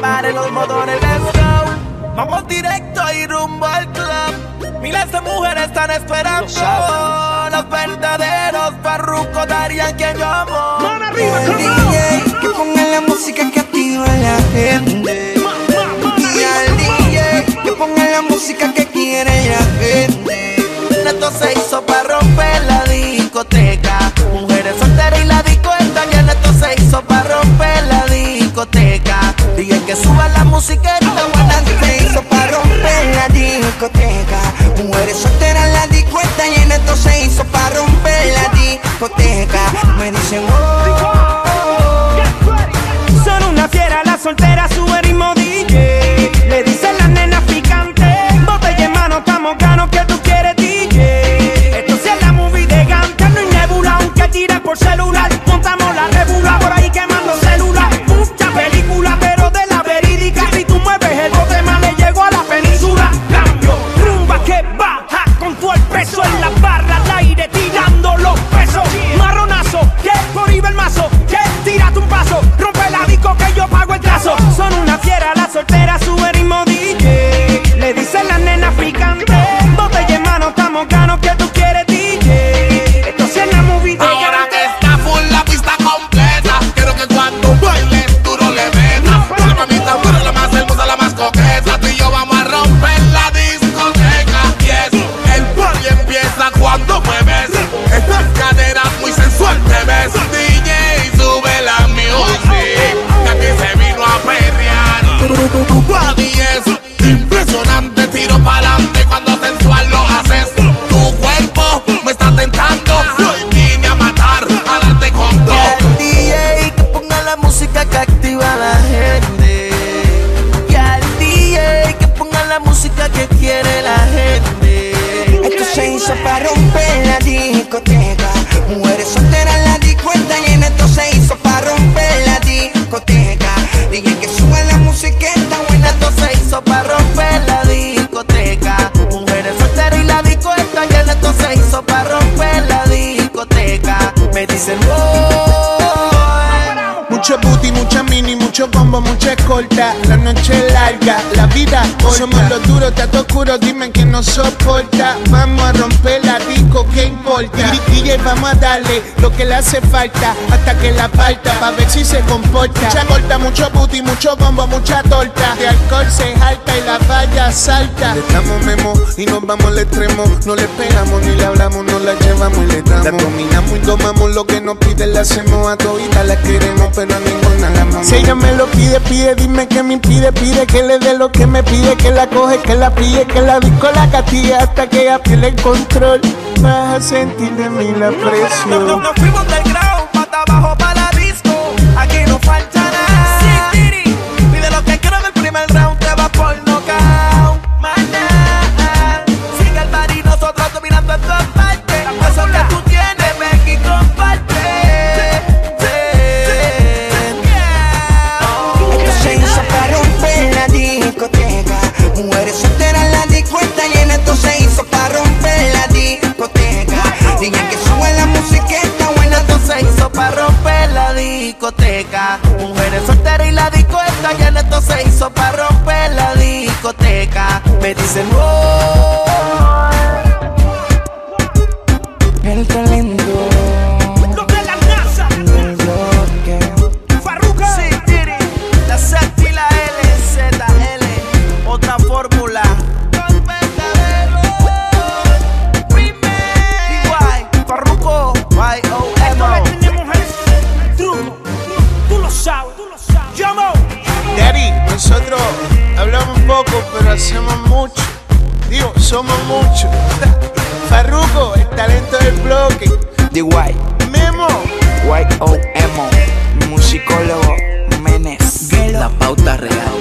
motores, let's go. Vamos directo y rumbo al club. Miles de mujeres están esperando. Los verdaderos parrucos darían que yo amo. El DJ que ponga la música que activa a la gente. Y al DJ que ponga la música que quiere la gente. Esto se hizo para romper la discoteca. Música esta buena. Se hizo para romper la discoteca. Mujeres solteras, la disco está llena. Esto se hizo para romper la discoteca. Me dicen, oh. Son una fiera, la soltera sube impresionante, tiro pa'lante cuando sensual lo haces. Tu cuerpo me está tentando. Hoy vine a matar, a darte con Y todo. al DJ que ponga la música que activa a la gente. Y al DJ que ponga la música que quiere la gente. Esto se hizo para romper discoteca. Me mucho combo, mucha escolta. La noche es larga, la vida corta. Somos los duros, te oscuro, dime quién nos soporta. Vamos a romper la disco, ¿qué importa? DJ, vamos a darle lo que le hace falta hasta que la parta, pa' ver si se comporta. Mucha corta, mucho booty, mucho combo, mucha torta. De alcohol se jalta y la valla salta. Le damos memo y nos vamos al extremo. No le pegamos ni le hablamos, no la llevamos y le damos. La dominamos y domamos lo que nos pide, le hacemos a todita, la queremos, pero a ninguna la amamos. Si ella me lo pide, pide, dime que me impide, pide que le dé lo que me pide, que la coge, que la pille, que la disco la castigue hasta que ella pierde el control. Vas a sentir de mí la no, no, presión. nos fuimos del ground, Me dicen, oh. El talento somos muchos. Farruko, el talento del bloque. The White. Memo. White O Emo. Musicólogo Menes. La pauta real.